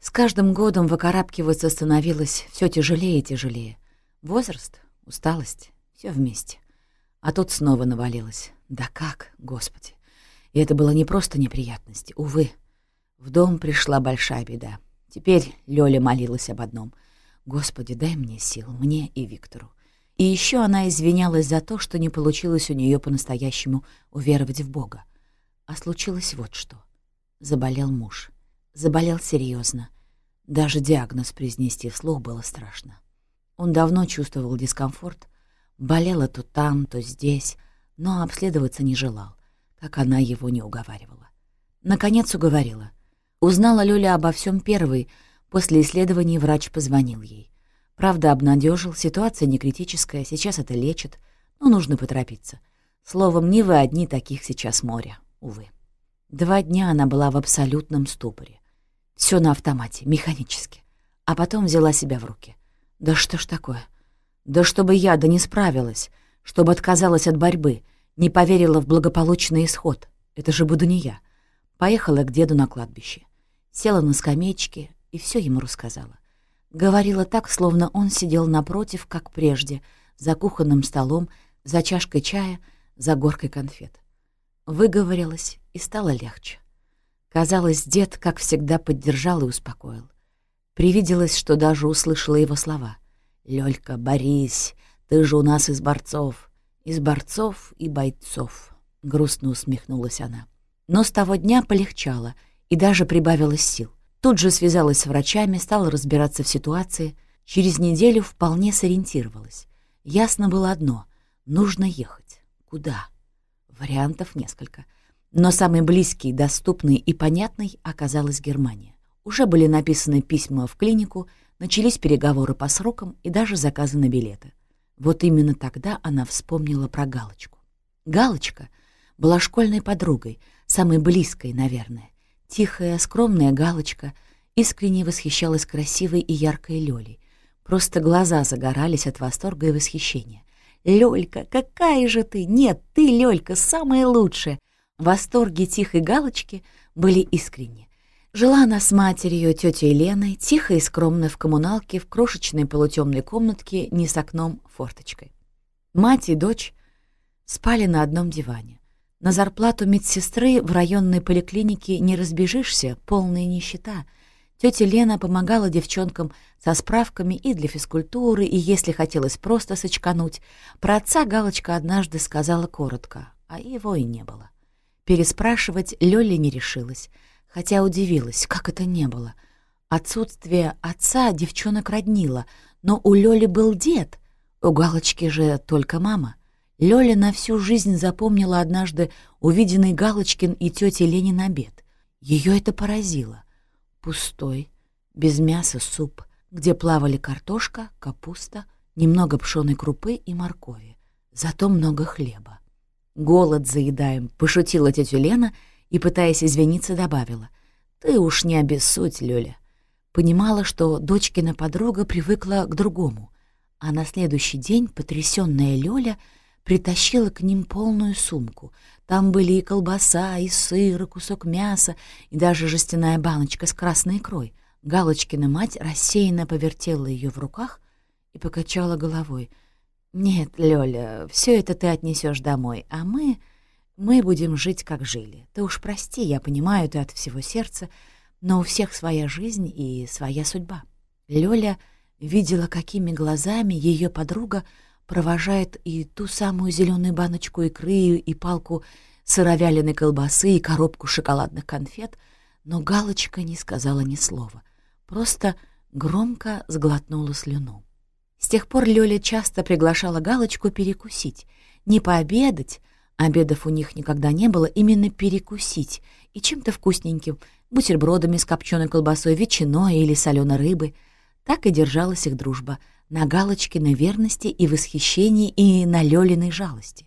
С каждым годом выкарабкиваться становилось все тяжелее и тяжелее. Возраст, усталость — все вместе. А тут снова навалилось. Да как, Господи! И это было не просто неприятности, увы. В дом пришла большая беда. Теперь Лёля молилась об одном. «Господи, дай мне сил, мне и Виктору». И еще она извинялась за то, что не получилось у нее по-настоящему уверовать в Бога. А случилось вот что. Заболел муж. Заболел серьезно. Даже диагноз произнести вслух было страшно. Он давно чувствовал дискомфорт, болело то там, то здесь, но обследоваться не желал, как она его не уговаривала. Наконец уговорила. Узнала Лёля обо всем первой, после исследований врач позвонил ей. Правда, обнадежил, ситуация не критическая, сейчас это лечит, но нужно поторопиться. Словом, не вы одни таких сейчас море, увы. Два дня она была в абсолютном ступоре. Все на автомате, механически. А потом взяла себя в руки. Да что ж такое? Да чтобы я да не справилась, чтобы отказалась от борьбы, не поверила в благополучный исход. Это же буду не я. Поехала к деду на кладбище. Села на скамеечке и все ему рассказала. Говорила так, словно он сидел напротив, как прежде, за кухонным столом, за чашкой чая, за горкой конфет. Выговорилась, и стало легче. Казалось, дед, как всегда, поддержал и успокоил. Привиделось, что даже услышала его слова. «Лёлька, борись, ты же у нас из борцов, из борцов и бойцов», — грустно усмехнулась она. Но с того дня полегчало и даже прибавилось сил. Тут же связалась с врачами, стала разбираться в ситуации. Через неделю вполне сориентировалась. Ясно было одно — нужно ехать. Куда? Вариантов несколько. Но самый близкий, доступный и понятный оказалась Германия. Уже были написаны письма в клинику, начались переговоры по срокам и даже заказы на билеты. Вот именно тогда она вспомнила про Галочку. Галочка была школьной подругой, самой близкой, наверное. Тихая, скромная Галочка искренне восхищалась красивой и яркой Лёлей. Просто глаза загорались от восторга и восхищения. «Лёлька, какая же ты! Нет, ты, Лёлька, самая лучшая!» Восторги тихой галочки были искренни. Жила она с матерью, тетей Леной, тихо и скромно в коммуналке, в крошечной полутемной комнатке, не с окном, форточкой. Мать и дочь спали на одном диване. На зарплату медсестры в районной поликлинике не разбежишься, полная нищета — Тетя Лена помогала девчонкам со справками и для физкультуры, и если хотелось просто сочкануть. Про отца Галочка однажды сказала коротко, а его и не было. Переспрашивать Лёля не решилась, хотя удивилась, как это не было. Отсутствие отца девчонок роднило, но у Лёли был дед, у Галочки же только мама. Лёля на всю жизнь запомнила однажды увиденный Галочкин и тетей Ленин обед. Ее это поразило — Пустой, без мяса суп, где плавали картошка, капуста, немного пшеной крупы и моркови. Зато много хлеба. «Голод заедаем», — пошутила тетя Лена и, пытаясь извиниться, добавила. «Ты уж не обессудь, Лёля». Понимала, что дочкина подруга привыкла к другому, а на следующий день потрясённая Лёля притащила к ним полную сумку, там были и колбаса, и сыр, и кусок мяса, и даже жестяная баночка с красной икрой. Галочкина мать рассеянно повертела ее в руках и покачала головой. «Нет, Лёля, все это ты отнесешь домой, а мы... мы будем жить, как жили. Ты уж прости, я понимаю, ты от всего сердца, но у всех своя жизнь и своя судьба». Лёля видела, какими глазами ее подруга провожает и ту самую зеленую баночку икры, и палку сыровяленой колбасы, и коробку шоколадных конфет, но Галочка не сказала ни слова, просто громко сглотнула слюну. С тех пор Лёля часто приглашала Галочку перекусить, не пообедать, обедов у них никогда не было, именно перекусить, и чем-то вкусненьким, бутербродами с копченой колбасой, ветчиной или соленой рыбой. Так и держалась их дружба — на Галочкиной верности и восхищении и на Лёлиной жалости.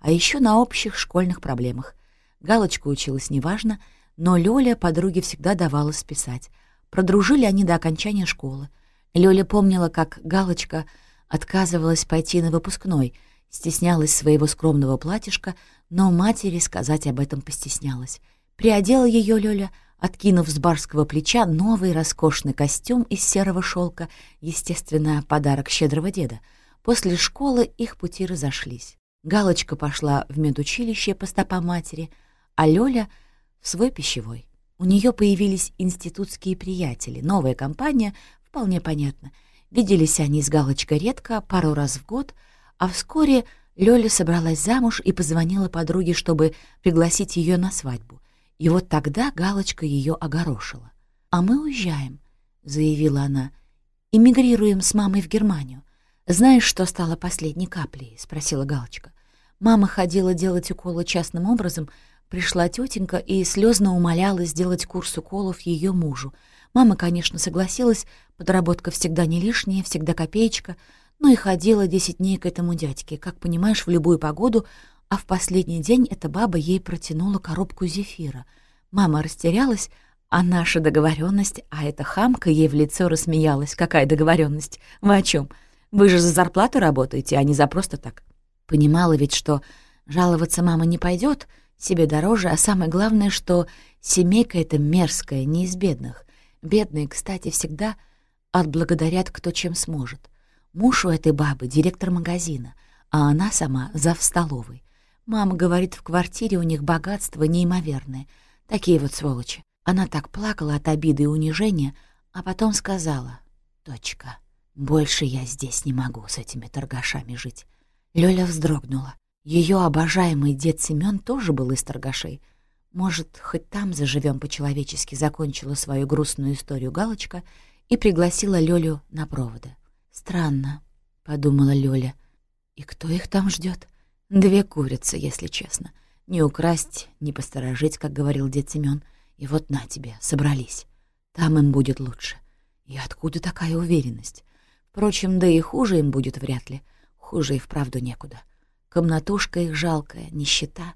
А еще на общих школьных проблемах. Галочка училась неважно, но Лёля подруге всегда давала списать. Продружили они до окончания школы. Лёля помнила, как Галочка отказывалась пойти на выпускной, стеснялась своего скромного платьишка, но матери сказать об этом постеснялась. Приодела ее Лёля, откинув с барского плеча новый роскошный костюм из серого шелка, естественно, подарок щедрого деда. После школы их пути разошлись. Галочка пошла в медучилище по стопам матери, а Лёля — в свой пищевой. У нее появились институтские приятели, новая компания, вполне понятно. Виделись они с Галочкой редко, пару раз в год, а вскоре Лёля собралась замуж и позвонила подруге, чтобы пригласить ее на свадьбу. И вот тогда Галочка ее огорошила. «А мы уезжаем», — заявила она. «Эмигрируем с мамой в Германию. Знаешь, что стало последней каплей?» — спросила Галочка. Мама ходила делать уколы частным образом — Пришла тетенька и слезно умоляла сделать курс уколов ее мужу. Мама, конечно, согласилась, подработка всегда не лишняя, всегда копеечка, но и ходила десять дней к этому дядьке, как понимаешь, в любую погоду, а в последний день эта баба ей протянула коробку зефира. Мама растерялась, а наша договоренность, а эта хамка ей в лицо рассмеялась. Какая договоренность? Вы о чем? Вы же за зарплату работаете, а не за просто так. Понимала ведь, что жаловаться мама не пойдет — себе дороже, а самое главное, что семейка эта мерзкая, не из бедных. Бедные, кстати, всегда отблагодарят кто чем сможет. Муж у этой бабы — директор магазина, а она сама — зав столовой. Мама говорит, в квартире у них богатство неимоверное. Такие вот сволочи. Она так плакала от обиды и унижения, а потом сказала, «Точка, больше я здесь не могу с этими торгашами жить». Лёля вздрогнула. Ее обожаемый дед Семен тоже был из торгашей. Может, хоть там заживем по-человечески, закончила свою грустную историю Галочка и пригласила Лёлю на проводы. «Странно», — подумала Лёля. «И кто их там ждет? Две курицы, если честно. Не украсть, не посторожить, как говорил дед Семен. И вот на тебе, собрались. Там им будет лучше. И откуда такая уверенность? Впрочем, да и хуже им будет вряд ли. Хуже и вправду некуда. Комнатушка их жалкая, нищета,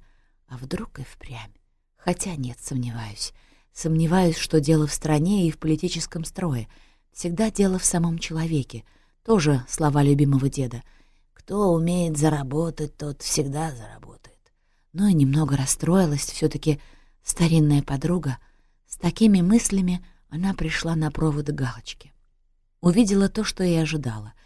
а вдруг и впрямь. Хотя нет, сомневаюсь. Сомневаюсь, что дело в стране и в политическом строе. Всегда дело в самом человеке. Тоже слова любимого деда. Кто умеет заработать, тот всегда заработает. Но и немного расстроилась все таки старинная подруга. С такими мыслями она пришла на провод галочки. Увидела то, что и ожидала —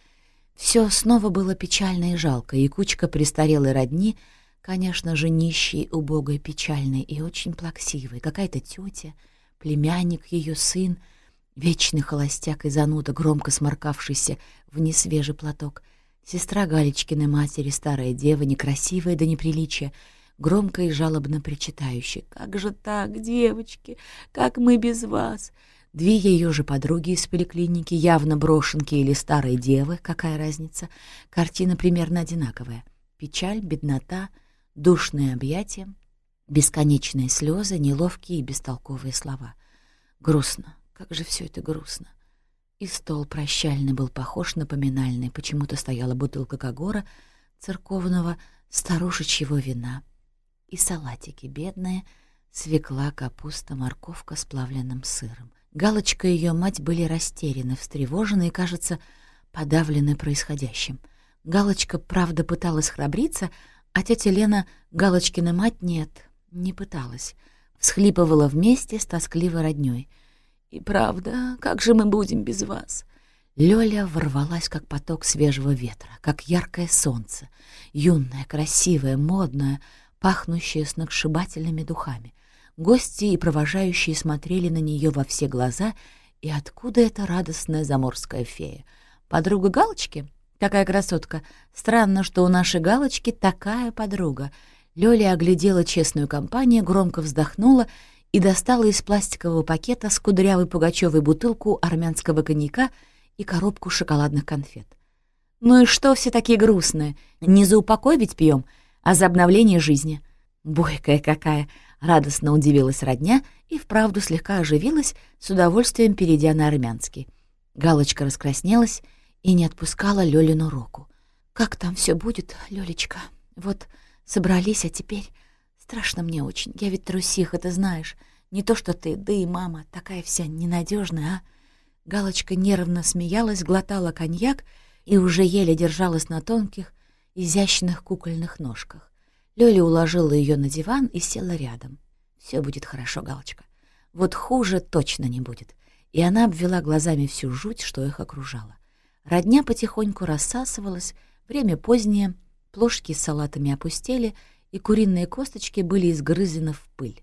все снова было печально и жалко, и кучка престарелой родни, конечно же, нищей, убогой, печальной и очень плаксивой, какая-то тетя, племянник ее сын, вечный холостяк и зануда, громко сморкавшийся в несвежий платок, сестра Галечкиной матери, старая дева, некрасивая до неприличия, громко и жалобно причитающая. «Как же так, девочки? Как мы без вас?» Две ее же подруги из поликлиники, явно брошенки или старые девы, какая разница, картина примерно одинаковая. Печаль, беднота, душные объятия, бесконечные слезы, неловкие и бестолковые слова. Грустно, как же все это грустно. И стол прощальный был похож на поминальный, почему-то стояла бутылка Кагора, церковного, старушечьего вина. И салатики бедные, свекла, капуста, морковка с плавленным сыром. Галочка и ее мать были растеряны, встревожены и, кажется, подавлены происходящим. Галочка, правда, пыталась храбриться, а тетя Лена, Галочкина мать, нет, не пыталась. Всхлипывала вместе с тоскливой роднёй. «И правда, как же мы будем без вас?» Лёля ворвалась, как поток свежего ветра, как яркое солнце, юная, красивая, модная, пахнущая сногсшибательными духами. Гости и провожающие смотрели на нее во все глаза, и откуда эта радостная заморская фея? Подруга Галочки? Какая красотка! Странно, что у нашей Галочки такая подруга. Лёля оглядела честную компанию, громко вздохнула и достала из пластикового пакета с кудрявой пугачевой бутылку армянского коньяка и коробку шоколадных конфет. «Ну и что все такие грустные? Не за упокой ведь пьем, а за обновление жизни». «Бойкая какая!» Радостно удивилась родня и вправду слегка оживилась, с удовольствием перейдя на армянский. Галочка раскраснелась и не отпускала Лёлину руку. «Как там все будет, Лёлечка? Вот собрались, а теперь... Страшно мне очень. Я ведь трусиха, ты знаешь. Не то что ты, да и мама, такая вся ненадежная, а?» Галочка нервно смеялась, глотала коньяк и уже еле держалась на тонких, изящных кукольных ножках. Лёля уложила ее на диван и села рядом. Все будет хорошо, Галочка. Вот хуже точно не будет. И она обвела глазами всю жуть, что их окружало. Родня потихоньку рассасывалась, время позднее, плошки с салатами опустели, и куриные косточки были изгрызены в пыль.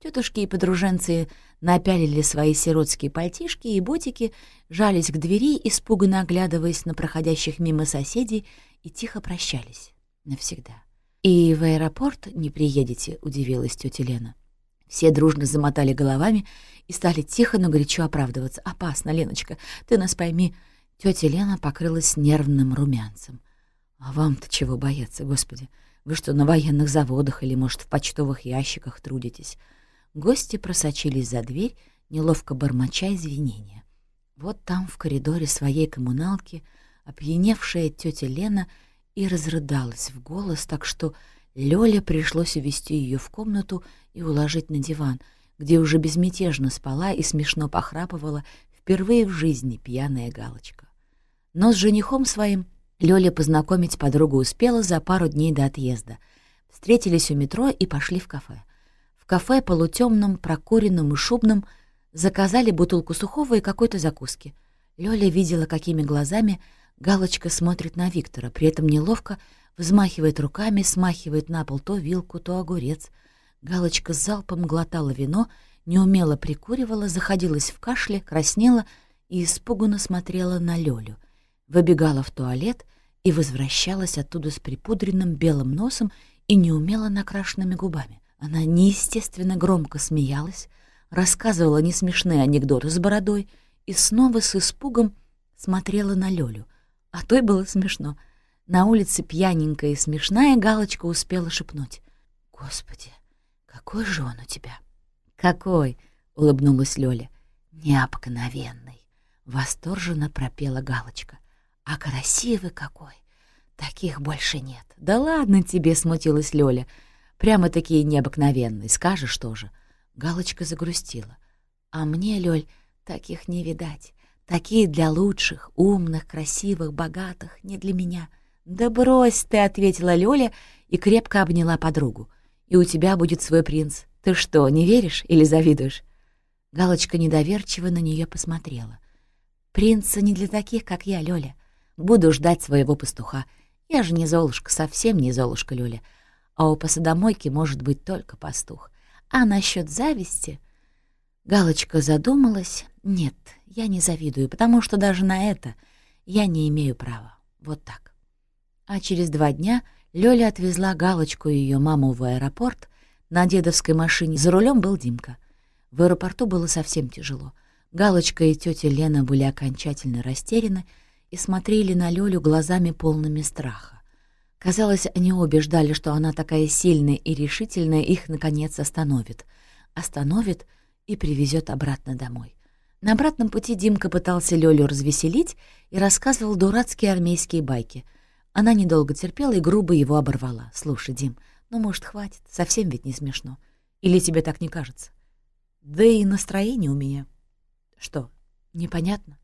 Тетушки и подруженцы напялили свои сиротские пальтишки и ботики, жались к двери, испуганно оглядываясь на проходящих мимо соседей, и тихо прощались. Навсегда. «И в аэропорт не приедете?» — удивилась тетя Лена. Все дружно замотали головами и стали тихо, но горячо оправдываться. «Опасно, Леночка, ты нас пойми». Тетя Лена покрылась нервным румянцем. «А вам-то чего бояться, Господи? Вы что, на военных заводах или, может, в почтовых ящиках трудитесь?» Гости просочились за дверь, неловко бормоча извинения. Вот там, в коридоре своей коммуналки, опьяневшая тетя Лена и разрыдалась в голос, так что Лёле пришлось увести ее в комнату и уложить на диван, где уже безмятежно спала и смешно похрапывала впервые в жизни пьяная галочка. Но с женихом своим Лёля познакомить подругу успела за пару дней до отъезда. Встретились у метро и пошли в кафе. В кафе полутемном, прокуренном и шубном заказали бутылку сухого и какой-то закуски. Лёля видела, какими глазами Галочка смотрит на Виктора, при этом неловко взмахивает руками, смахивает на пол то вилку, то огурец. Галочка с залпом глотала вино, неумело прикуривала, заходилась в кашле, краснела и испуганно смотрела на Лёлю. Выбегала в туалет и возвращалась оттуда с припудренным белым носом и неумело накрашенными губами. Она неестественно громко смеялась, рассказывала несмешные анекдоты с бородой и снова с испугом смотрела на Лёлю. А той было смешно — на улице пьяненькая и смешная Галочка успела шепнуть. «Господи, какой же он у тебя!» «Какой?» — улыбнулась Лёля. «Необыкновенный!» — восторженно пропела Галочка. «А красивый какой! Таких больше нет!» «Да ладно тебе!» — смутилась Лёля. «Прямо такие необыкновенные, скажешь тоже!» Галочка загрустила. «А мне, Лёль, таких не видать. Такие для лучших, умных, красивых, богатых, не для меня. «Да брось ты», — ответила Лёля и крепко обняла подругу. «И у тебя будет свой принц. Ты что, не веришь или завидуешь?» Галочка недоверчиво на нее посмотрела. «Принца не для таких, как я, Лёля. Буду ждать своего пастуха. Я же не Золушка, совсем не Золушка, Лёля. А у посудомойки может быть только пастух. А насчет зависти...» Галочка задумалась. «Нет, я не завидую, потому что даже на это я не имею права. Вот так». А через два дня Лёля отвезла Галочку и ее маму в аэропорт. На дедовской машине за рулем был Димка. В аэропорту было совсем тяжело. Галочка и тетя Лена были окончательно растеряны и смотрели на Лёлю глазами полными страха. Казалось, они обе ждали, что она такая сильная и решительная их, наконец, остановит. Остановит и привезет обратно домой. На обратном пути Димка пытался Лёлю развеселить и рассказывал дурацкие армейские байки — она недолго терпела и грубо его оборвала. «Слушай, Дим, ну, может, хватит? Совсем ведь не смешно. Или тебе так не кажется? Да и настроение у меня. Что, непонятно?»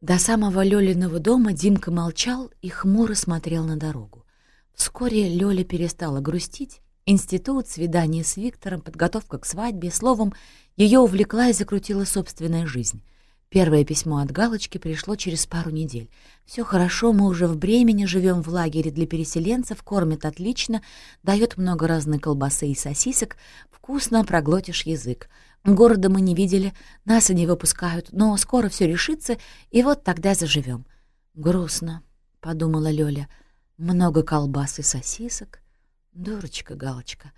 До самого Лёлиного дома Димка молчал и хмуро смотрел на дорогу. Вскоре Лёля перестала грустить. Институт, свидание с Виктором, подготовка к свадьбе. Словом, ее увлекла и закрутила собственная жизнь — Первое письмо от Галочки пришло через пару недель. «Все хорошо, мы уже в Бремени, живем в лагере для переселенцев, кормят отлично, дает много разной колбасы и сосисок, вкусно проглотишь язык. Города мы не видели, нас и не выпускают, но скоро все решится, и вот тогда заживем». «Грустно», — подумала Лёля, — «много колбас и сосисок». Дурочка Галочка.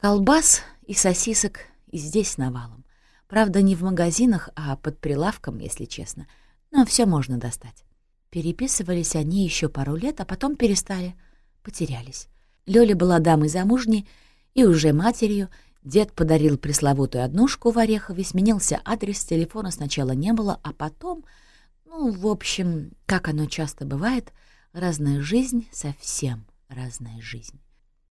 Колбас и сосисок и здесь навалом. Правда, не в магазинах, а под прилавком, если честно. Но все можно достать. Переписывались они еще пару лет, а потом перестали. Потерялись. Лёля была дамой замужней и уже матерью. Дед подарил пресловутую однушку в Орехове, сменился адрес, телефона сначала не было, а потом... Ну, в общем, как оно часто бывает, разная жизнь, совсем разная жизнь.